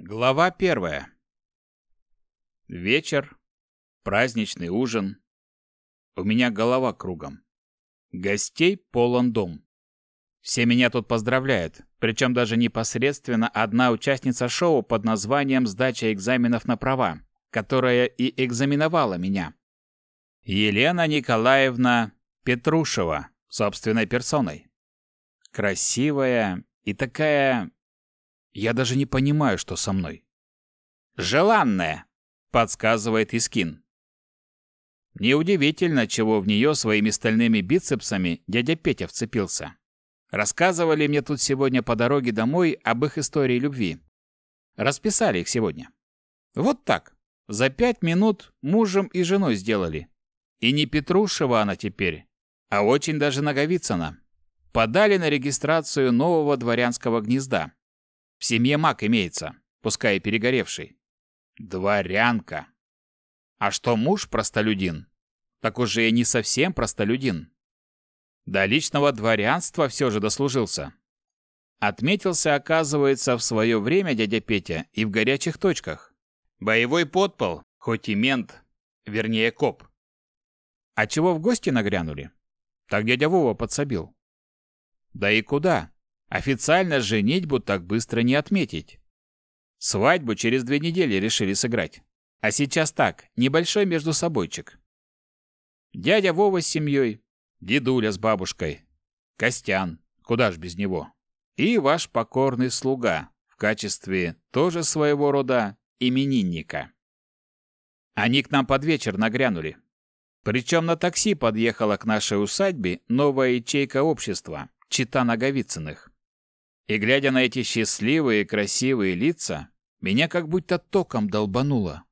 Глава первая. Вечер, праздничный ужин. У меня голова кругом. Гостей полон дом. Все меня тут поздравляют, причем даже непосредственно одна участница шоу под названием «Сдача экзаменов на права», которая и экзаменовала меня. Елена Николаевна Петрушева, собственной персоной. Красивая и такая я даже не понимаю, что со мной. «Желанная», — подсказывает Искин. Неудивительно, чего в нее своими стальными бицепсами дядя Петя вцепился. Рассказывали мне тут сегодня по дороге домой об их истории любви. Расписали их сегодня. Вот так. За пять минут мужем и женой сделали. И не Петрушева она теперь, а очень даже Наговицына. Подали на регистрацию нового дворянского гнезда. В семье маг имеется, пускай и перегоревший. Дворянка. А что муж простолюдин? Так уже и не совсем простолюдин. До личного дворянства все же дослужился. Отметился, оказывается, в свое время дядя Петя и в горячих точках. Боевой подпол, хоть и мент, вернее коп. А чего в гости нагрянули? Так дядя Вова подсобил. Да и куда? Официально женитьбу так быстро не отметить. Свадьбу через две недели решили сыграть. А сейчас так, небольшой между собойчик. Дядя Вова с семьей, дедуля с бабушкой, Костян, куда ж без него, и ваш покорный слуга в качестве тоже своего рода именинника. Они к нам под вечер нагрянули. Причем на такси подъехала к нашей усадьбе новая ячейка общества, чита Наговицыных. И глядя на эти счастливые, красивые лица, меня как будто током долбануло.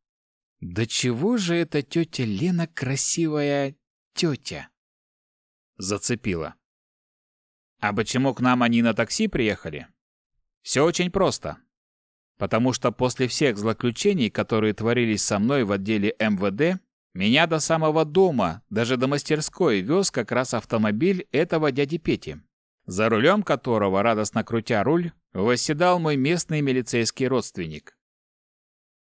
Да чего же эта тетя Лена красивая тетя? Зацепила. А почему к нам они на такси приехали? Все очень просто. Потому что после всех злоключений, которые творились со мной в отделе МВД, меня до самого дома, даже до мастерской, вез как раз автомобиль этого дяди Пети за рулем которого, радостно крутя руль, восседал мой местный милицейский родственник.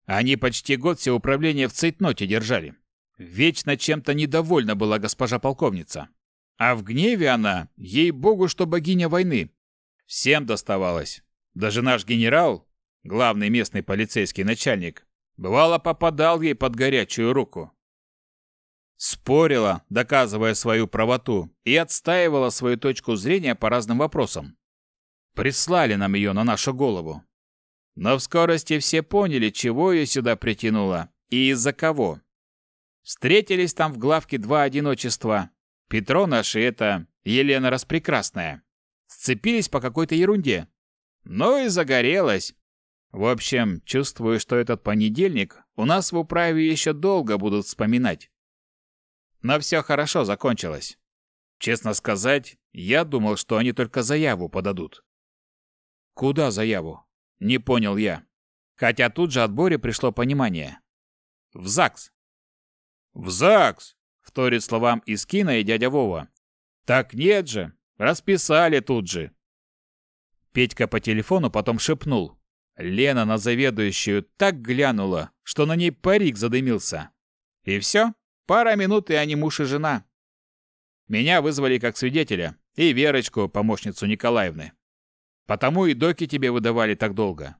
Они почти год все управление в цейтноте держали. Вечно чем-то недовольна была госпожа полковница. А в гневе она, ей-богу, что богиня войны. Всем доставалось. Даже наш генерал, главный местный полицейский начальник, бывало попадал ей под горячую руку. Спорила, доказывая свою правоту, и отстаивала свою точку зрения по разным вопросам. Прислали нам ее на нашу голову. Но в скорости все поняли, чего ее сюда притянуло и из-за кого. Встретились там в главке два одиночества. Петро наш и это Елена Распрекрасная. Сцепились по какой-то ерунде. Ну и загорелась. В общем, чувствую, что этот понедельник у нас в управе еще долго будут вспоминать. Но все хорошо закончилось. Честно сказать, я думал, что они только заяву подадут. Куда заяву? Не понял я. Хотя тут же от Бори пришло понимание. В ЗАГС. В ЗАГС! Вторит словам из кино и дядя Вова. Так нет же, расписали тут же. Петька по телефону потом шепнул. Лена на заведующую так глянула, что на ней парик задымился. И все? Пара минут, и они муж и жена. Меня вызвали как свидетеля, и Верочку, помощницу Николаевны. Потому и доки тебе выдавали так долго.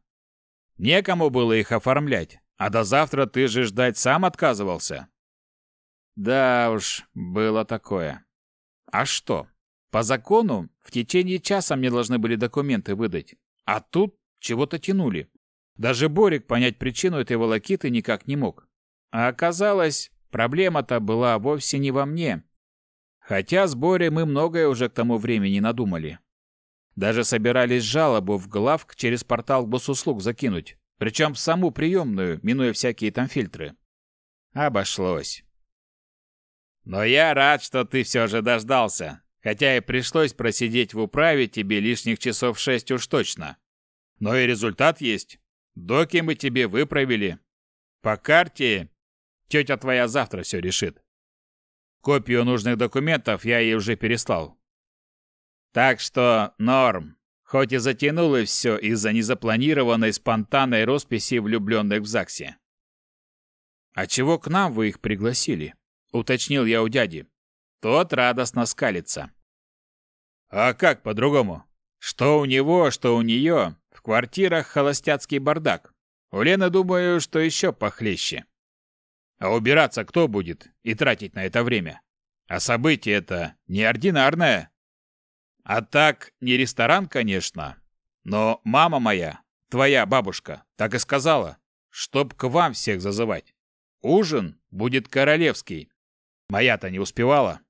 Некому было их оформлять, а до завтра ты же ждать сам отказывался. Да уж, было такое. А что? По закону в течение часа мне должны были документы выдать, а тут чего-то тянули. Даже Борик понять причину этой волокиты никак не мог. А оказалось, Проблема-то была вовсе не во мне. Хотя с Борей мы многое уже к тому времени надумали. Даже собирались жалобу в главк через портал госуслуг закинуть, причем в саму приемную, минуя всякие там фильтры. Обошлось. Но я рад, что ты все же дождался, хотя и пришлось просидеть в управе тебе лишних часов шесть уж точно. Но и результат есть. Доки мы тебе выправили. По карте Тетя твоя завтра все решит. Копию нужных документов я ей уже переслал. Так что норм. Хоть и затянулось все из-за незапланированной спонтанной росписи влюбленных в ЗАГСе. «А чего к нам вы их пригласили?» — уточнил я у дяди. Тот радостно скалится. «А как по-другому? Что у него, что у нее, в квартирах холостяцкий бардак. У Лены, думаю, что еще похлеще. А убираться кто будет и тратить на это время? А событие это неординарное. А так, не ресторан, конечно, но мама моя, твоя бабушка, так и сказала, чтоб к вам всех зазывать. Ужин будет королевский. Моя-то не успевала.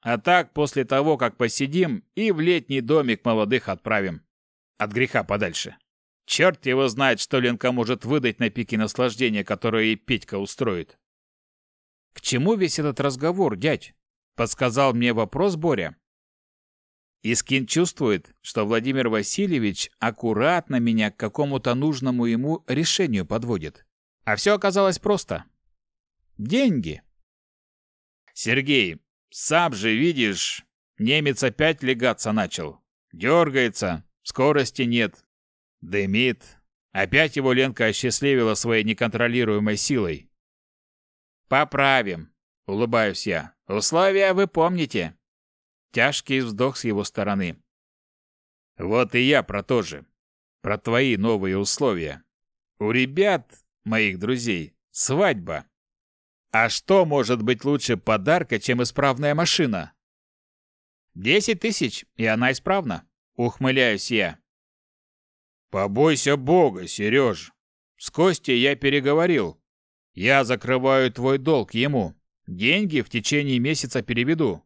А так, после того, как посидим, и в летний домик молодых отправим. От греха подальше. Черт его знает, что Ленка может выдать на пике наслаждения, которое ей Петька устроит. «К чему весь этот разговор, дядь?» — подсказал мне вопрос Боря. Искин чувствует, что Владимир Васильевич аккуратно меня к какому-то нужному ему решению подводит. А все оказалось просто. Деньги. Сергей, сам же видишь, немец опять легаться начал. Дергается, скорости нет. Дымит. Опять его Ленка осчастливила своей неконтролируемой силой. «Поправим», — улыбаюсь я. «Условия вы помните». Тяжкий вздох с его стороны. «Вот и я про то же. Про твои новые условия. У ребят, моих друзей, свадьба. А что может быть лучше подарка, чем исправная машина? Десять тысяч, и она исправна. Ухмыляюсь я. Побойся Бога, Сереж. С Костей я переговорил. Я закрываю твой долг ему. Деньги в течение месяца переведу.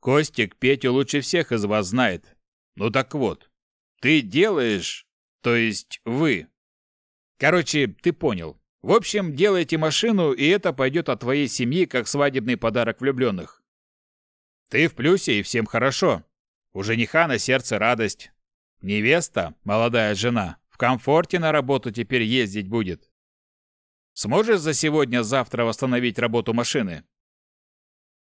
Костик Петю лучше всех из вас знает. Ну так вот, ты делаешь, то есть вы. Короче, ты понял. В общем, делайте машину, и это пойдет от твоей семьи как свадебный подарок влюбленных. Ты в плюсе, и всем хорошо. У жениха на сердце радость. Невеста, молодая жена, в комфорте на работу теперь ездить будет. Сможешь за сегодня-завтра восстановить работу машины?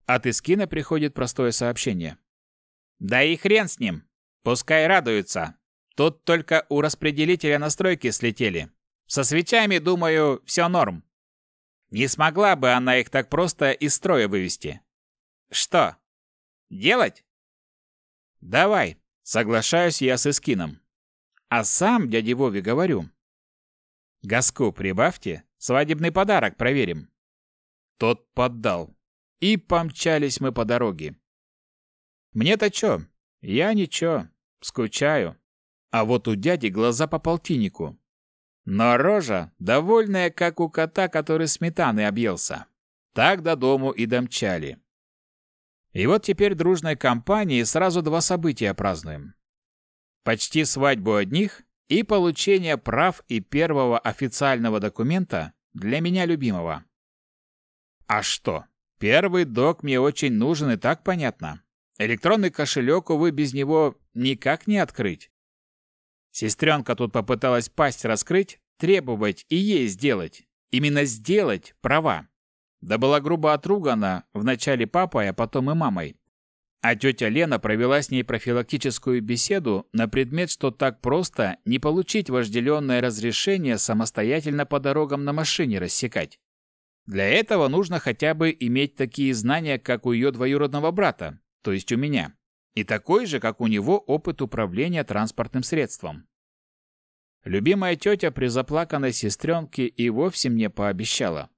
От Искина приходит простое сообщение. Да и хрен с ним. Пускай радуются. Тут только у распределителя настройки слетели. Со свечами, думаю, все норм. Не смогла бы она их так просто из строя вывести. Что? Делать? Давай, соглашаюсь я с Искином. А сам дяде Вове говорю. Газку прибавьте, свадебный подарок проверим. Тот поддал. И помчались мы по дороге. Мне-то чё? Я ничего, скучаю. А вот у дяди глаза по полтиннику. Но рожа довольная, как у кота, который сметаны объелся. Так до дому и домчали. И вот теперь дружной компанией сразу два события празднуем. Почти свадьбу одних и получение прав и первого официального документа для меня любимого. А что? Первый док мне очень нужен и так понятно. Электронный кошелек, увы, без него никак не открыть. Сестренка тут попыталась пасть раскрыть, требовать и ей сделать. Именно сделать права. Да была грубо отругана вначале папой, а потом и мамой. А тетя Лена провела с ней профилактическую беседу на предмет, что так просто не получить вожделенное разрешение самостоятельно по дорогам на машине рассекать. Для этого нужно хотя бы иметь такие знания, как у ее двоюродного брата, то есть у меня и такой же, как у него, опыт управления транспортным средством. Любимая тетя при заплаканной сестренке и вовсе мне пообещала.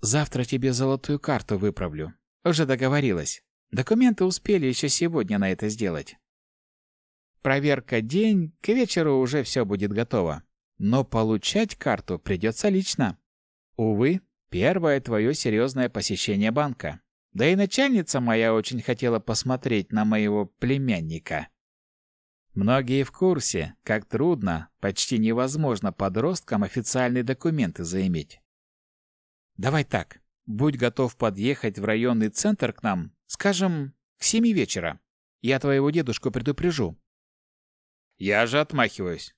«Завтра тебе золотую карту выправлю. Уже договорилась. Документы успели еще сегодня на это сделать. Проверка день, к вечеру уже все будет готово. Но получать карту придется лично. Увы, первое твое серьезное посещение банка. Да и начальница моя очень хотела посмотреть на моего племянника. Многие в курсе, как трудно, почти невозможно подросткам официальные документы заиметь. Давай так, будь готов подъехать в районный центр к нам, скажем, к семи вечера. Я твоего дедушку предупрежу. Я же отмахиваюсь.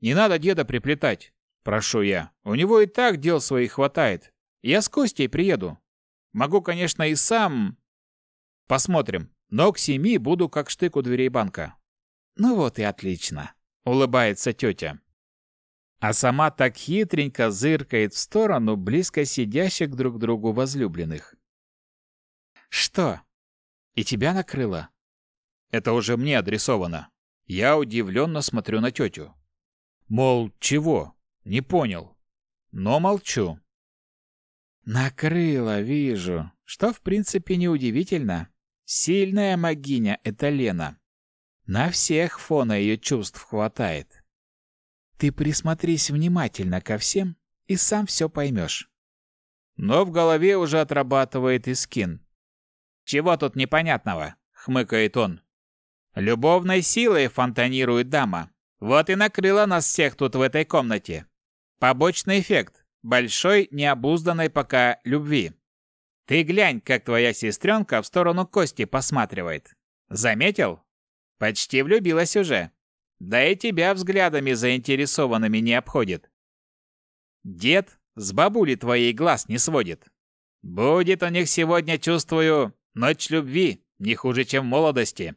Не надо деда приплетать, прошу я. У него и так дел своих хватает. Я с Костей приеду. Могу, конечно, и сам. Посмотрим. Но к семи буду как штык у дверей банка. Ну вот и отлично, улыбается тетя. А сама так хитренько зыркает в сторону близко сидящих друг другу возлюбленных. Что? И тебя накрыло? Это уже мне адресовано. Я удивленно смотрю на тетю. Мол, чего? Не понял. Но молчу. Накрыло, вижу. Что, в принципе, неудивительно. Сильная магиня — это Лена. На всех фона ее чувств хватает. Ты присмотрись внимательно ко всем и сам все поймешь. Но в голове уже отрабатывает и скин. «Чего тут непонятного?» — хмыкает он. «Любовной силой фонтанирует дама. Вот и накрыла нас всех тут в этой комнате. Побочный эффект большой необузданной пока любви. Ты глянь, как твоя сестренка в сторону Кости посматривает. Заметил? Почти влюбилась уже. Да и тебя взглядами заинтересованными не обходит. Дед с бабули твоей глаз не сводит. Будет у них сегодня, чувствую, ночь любви, не хуже, чем в молодости.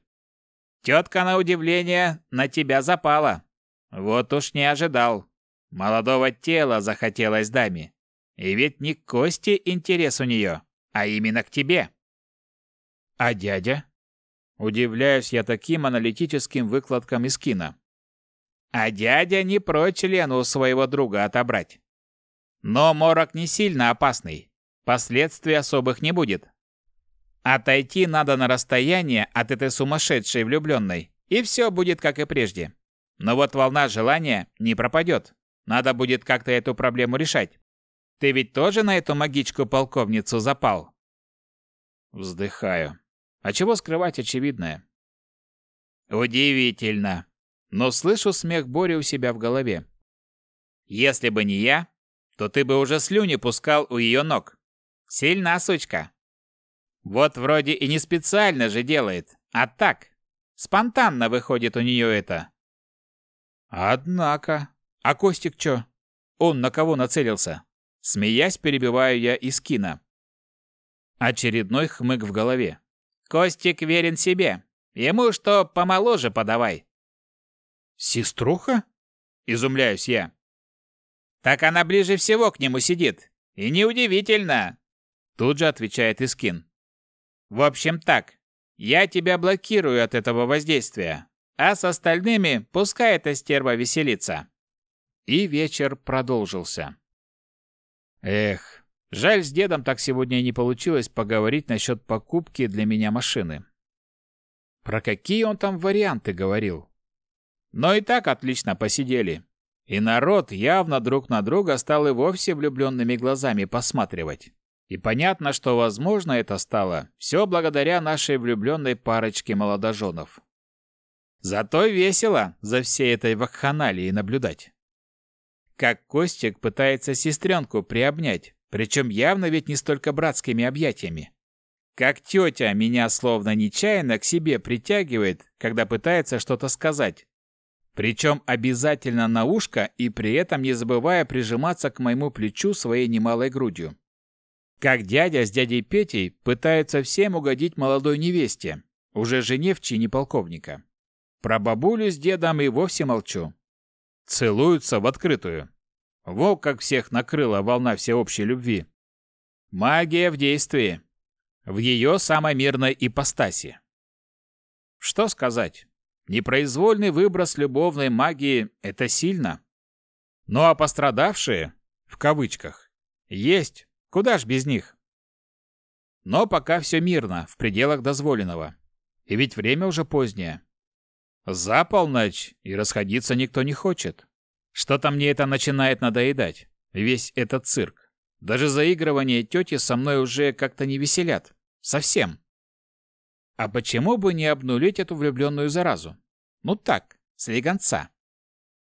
Тетка, на удивление, на тебя запала. Вот уж не ожидал. Молодого тела захотелось даме. И ведь не к Косте интерес у нее, а именно к тебе. А дядя? Удивляюсь я таким аналитическим выкладкам из кино. А дядя не прочь Лену у своего друга отобрать. Но морок не сильно опасный. Последствий особых не будет. Отойти надо на расстояние от этой сумасшедшей влюбленной, и все будет как и прежде. Но вот волна желания не пропадет. Надо будет как-то эту проблему решать. Ты ведь тоже на эту магичку-полковницу запал? Вздыхаю. А чего скрывать очевидное? Удивительно. Но слышу смех Бори у себя в голове. Если бы не я, то ты бы уже слюни пускал у ее ног. Сильна сучка. Вот вроде и не специально же делает, а так. Спонтанно выходит у нее это. Однако. А Костик чё? Он на кого нацелился? Смеясь, перебиваю я Искина. Очередной хмык в голове. Костик верен себе. Ему что помоложе подавай. Сеструха? Изумляюсь я. Так она ближе всего к нему сидит. И неудивительно. Тут же отвечает Искин. В общем так, я тебя блокирую от этого воздействия, а с остальными пускай эта стерва веселится. И вечер продолжился. Эх, Жаль, с дедом так сегодня и не получилось поговорить насчет покупки для меня машины. Про какие он там варианты говорил? Но и так отлично посидели. И народ явно друг на друга стал и вовсе влюбленными глазами посматривать. И понятно, что возможно это стало все благодаря нашей влюбленной парочке молодоженов. Зато весело за всей этой вакханалией наблюдать. Как Костик пытается сестренку приобнять, причем явно ведь не столько братскими объятиями. Как тетя меня словно нечаянно к себе притягивает, когда пытается что-то сказать. Причем обязательно на ушко и при этом не забывая прижиматься к моему плечу своей немалой грудью. Как дядя с дядей Петей пытаются всем угодить молодой невесте, уже жене в чине полковника. Про бабулю с дедом и вовсе молчу. Целуются в открытую. Во как всех накрыла волна всеобщей любви. Магия в действии. В ее самой мирной ипостаси. Что сказать? Непроизвольный выброс любовной магии – это сильно. Ну а пострадавшие, в кавычках, есть. Куда ж без них? Но пока все мирно, в пределах дозволенного. И ведь время уже позднее. За полночь, и расходиться никто не хочет. Что-то мне это начинает надоедать. Весь этот цирк. Даже заигрывание тети со мной уже как-то не веселят. Совсем. А почему бы не обнулить эту влюбленную заразу? Ну так, с легонца.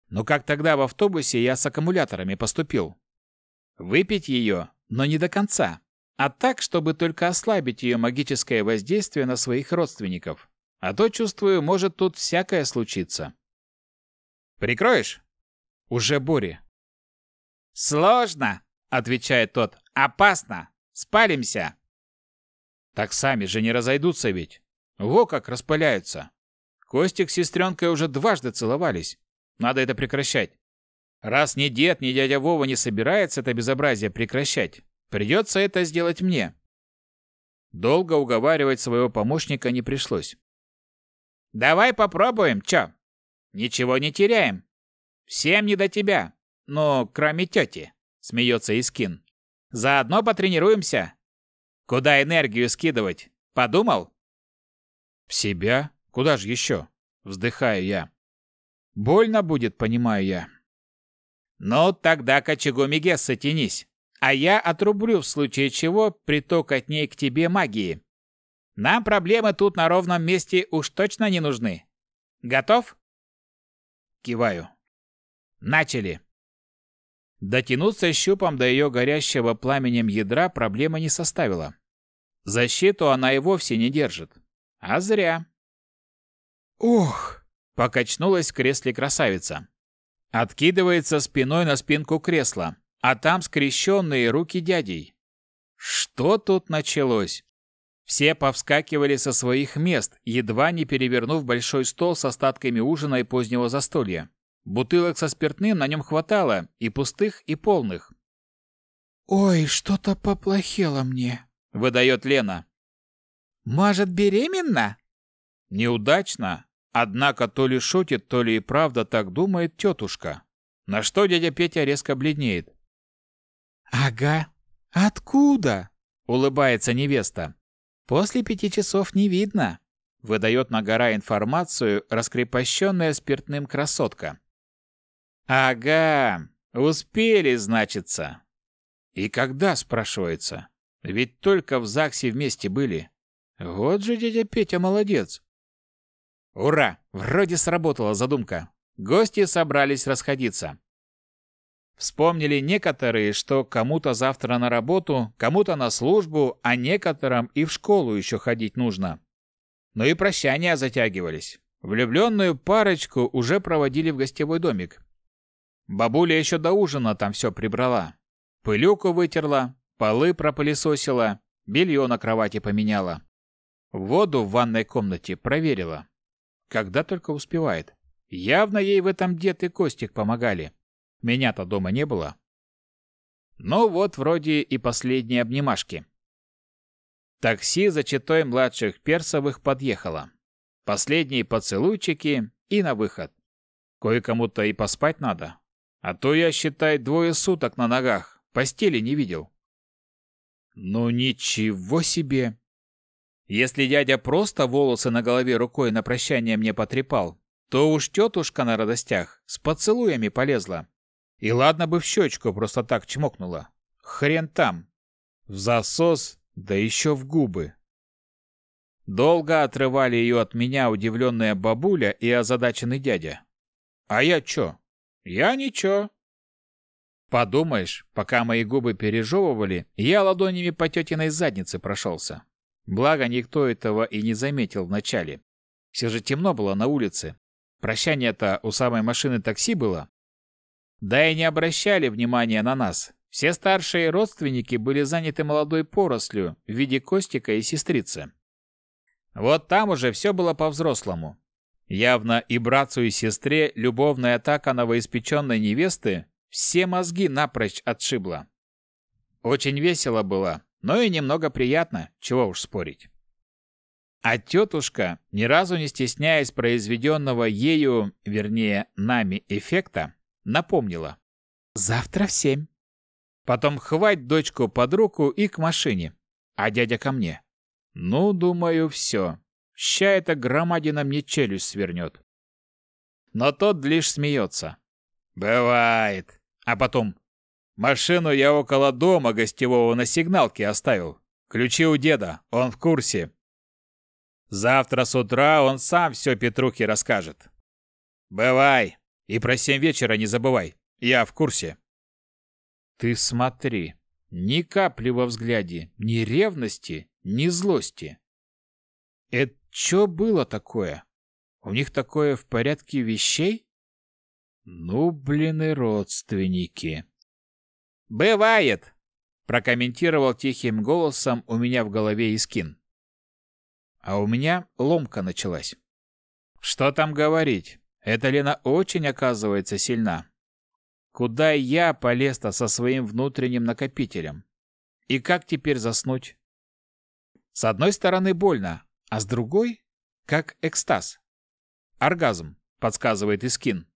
Ну как тогда в автобусе я с аккумуляторами поступил? Выпить ее, но не до конца. А так, чтобы только ослабить ее магическое воздействие на своих родственников. А то, чувствую, может тут всякое случиться. «Прикроешь?» Уже Бори. «Сложно!» — отвечает тот. «Опасно! Спалимся!» Так сами же не разойдутся ведь. Во как распыляются. Костик с сестренкой уже дважды целовались. Надо это прекращать. Раз ни дед, ни дядя Вова не собирается это безобразие прекращать, придется это сделать мне. Долго уговаривать своего помощника не пришлось. «Давай попробуем, чё? Ничего не теряем. Всем не до тебя, ну, кроме тети», — смеется Искин. «Заодно потренируемся. Куда энергию скидывать? Подумал?» «В себя? Куда же еще?» — вздыхаю я. «Больно будет, понимаю я». «Ну, тогда к очагу Мегесса тянись, а я отрублю в случае чего приток от ней к тебе магии. Нам проблемы тут на ровном месте уж точно не нужны. Готов?» Киваю. «Начали!» Дотянуться щупом до ее горящего пламенем ядра проблема не составила. Защиту она и вовсе не держит. А зря. «Ух!» — покачнулась в кресле красавица. Откидывается спиной на спинку кресла, а там скрещенные руки дядей. Что тут началось? Все повскакивали со своих мест, едва не перевернув большой стол с остатками ужина и позднего застолья. Бутылок со спиртным на нем хватало, и пустых, и полных. «Ой, что-то поплохело мне», — выдает Лена. «Может, беременна?» Неудачно, однако то ли шутит, то ли и правда так думает тетушка. На что дядя Петя резко бледнеет. «Ага, откуда?» — улыбается невеста. «После пяти часов не видно», — выдает на гора информацию раскрепощенная спиртным красотка. «Ага, успели, значится». «И когда?» — спрашивается. «Ведь только в ЗАГСе вместе были. Вот же дядя Петя молодец. Ура! Вроде сработала задумка. Гости собрались расходиться. Вспомнили некоторые, что кому-то завтра на работу, кому-то на службу, а некоторым и в школу еще ходить нужно. Но и прощания затягивались. Влюбленную парочку уже проводили в гостевой домик. Бабуля еще до ужина там все прибрала. Пылюку вытерла, полы пропылесосила, белье на кровати поменяла. Воду в ванной комнате проверила. Когда только успевает. Явно ей в этом дед и Костик помогали. Меня-то дома не было. Ну вот вроде и последние обнимашки. Такси за читой младших Персовых подъехало. Последние поцелуйчики и на выход. Кое-кому-то и поспать надо. А то я, считай, двое суток на ногах. Постели не видел. Ну ничего себе! Если дядя просто волосы на голове рукой на прощание мне потрепал, то уж тетушка на радостях с поцелуями полезла. И ладно бы в щечку просто так чмокнула. Хрен там. В засос, да еще в губы. Долго отрывали ее от меня удивленная бабуля и озадаченный дядя. А я чё? Я ничего. Подумаешь, пока мои губы пережевывали, я ладонями по тетиной заднице прошелся. Благо, никто этого и не заметил вначале. Все же темно было на улице. Прощание-то у самой машины такси было. Да и не обращали внимания на нас. Все старшие родственники были заняты молодой порослью в виде Костика и сестрицы. Вот там уже все было по-взрослому. Явно и братцу, и сестре любовная атака новоиспеченной невесты все мозги напрочь отшибла. Очень весело было, но и немного приятно, чего уж спорить. А тетушка, ни разу не стесняясь произведенного ею, вернее, нами эффекта, напомнила. «Завтра в семь». Потом хвать дочку под руку и к машине, а дядя ко мне. Ну, думаю, все. Ща эта громадина мне челюсть свернет. Но тот лишь смеется. «Бывает». А потом Машину я около дома гостевого на сигналке оставил. Ключи у деда, он в курсе. Завтра с утра он сам все Петрухе расскажет. Бывай. И про семь вечера не забывай. Я в курсе. Ты смотри. Ни капли во взгляде, ни ревности, ни злости. Это что было такое? У них такое в порядке вещей? Ну, блин, и родственники. «Бывает!» – прокомментировал тихим голосом у меня в голове Искин. А у меня ломка началась. Что там говорить? Эта Лена очень, оказывается, сильна. Куда я полез-то со своим внутренним накопителем? И как теперь заснуть? С одной стороны больно, а с другой — как экстаз. Оргазм, подсказывает Искин.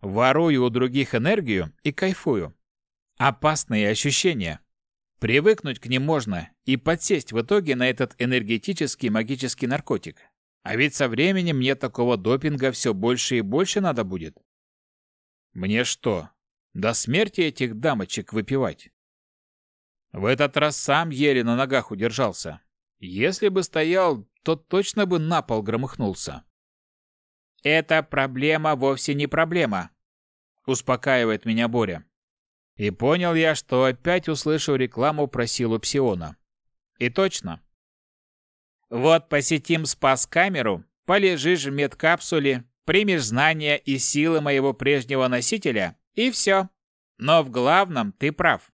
Ворую у других энергию и кайфую. Опасные ощущения. Привыкнуть к ним можно и подсесть в итоге на этот энергетический магический наркотик. А ведь со временем мне такого допинга все больше и больше надо будет. Мне что, до смерти этих дамочек выпивать? В этот раз сам еле на ногах удержался. Если бы стоял, то точно бы на пол громыхнулся. «Это проблема вовсе не проблема», — успокаивает меня Боря. И понял я, что опять услышу рекламу про силу псиона. И точно. Вот посетим спас-камеру, полежишь в медкапсуле, примешь знания и силы моего прежнего носителя, и все. Но в главном ты прав.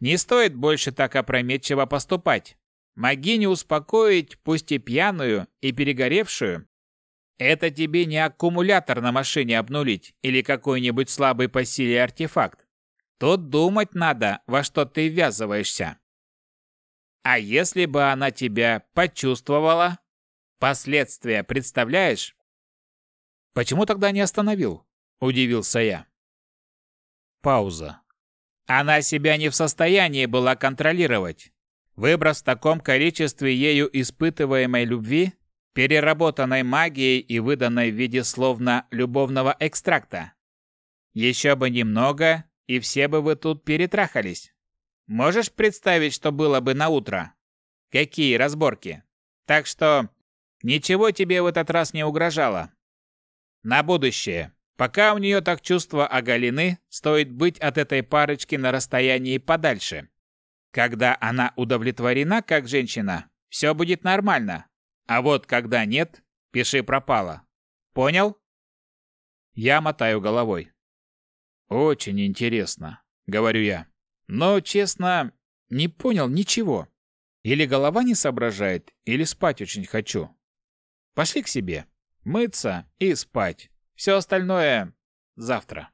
Не стоит больше так опрометчиво поступать. Могиню успокоить, пусть и пьяную, и перегоревшую. Это тебе не аккумулятор на машине обнулить или какой-нибудь слабый по силе артефакт. Тут думать надо, во что ты ввязываешься. А если бы она тебя почувствовала? Последствия представляешь? Почему тогда не остановил? Удивился я. Пауза. Она себя не в состоянии была контролировать. Выброс в таком количестве ею испытываемой любви, переработанной магией и выданной в виде словно любовного экстракта. Еще бы немного, и все бы вы тут перетрахались. Можешь представить, что было бы на утро? Какие разборки? Так что ничего тебе в этот раз не угрожало. На будущее. Пока у нее так чувства оголены, стоит быть от этой парочки на расстоянии подальше. Когда она удовлетворена как женщина, все будет нормально. А вот когда нет, пиши пропало. Понял? Я мотаю головой. «Очень интересно», — говорю я. «Но, честно, не понял ничего. Или голова не соображает, или спать очень хочу. Пошли к себе. Мыться и спать. Все остальное завтра».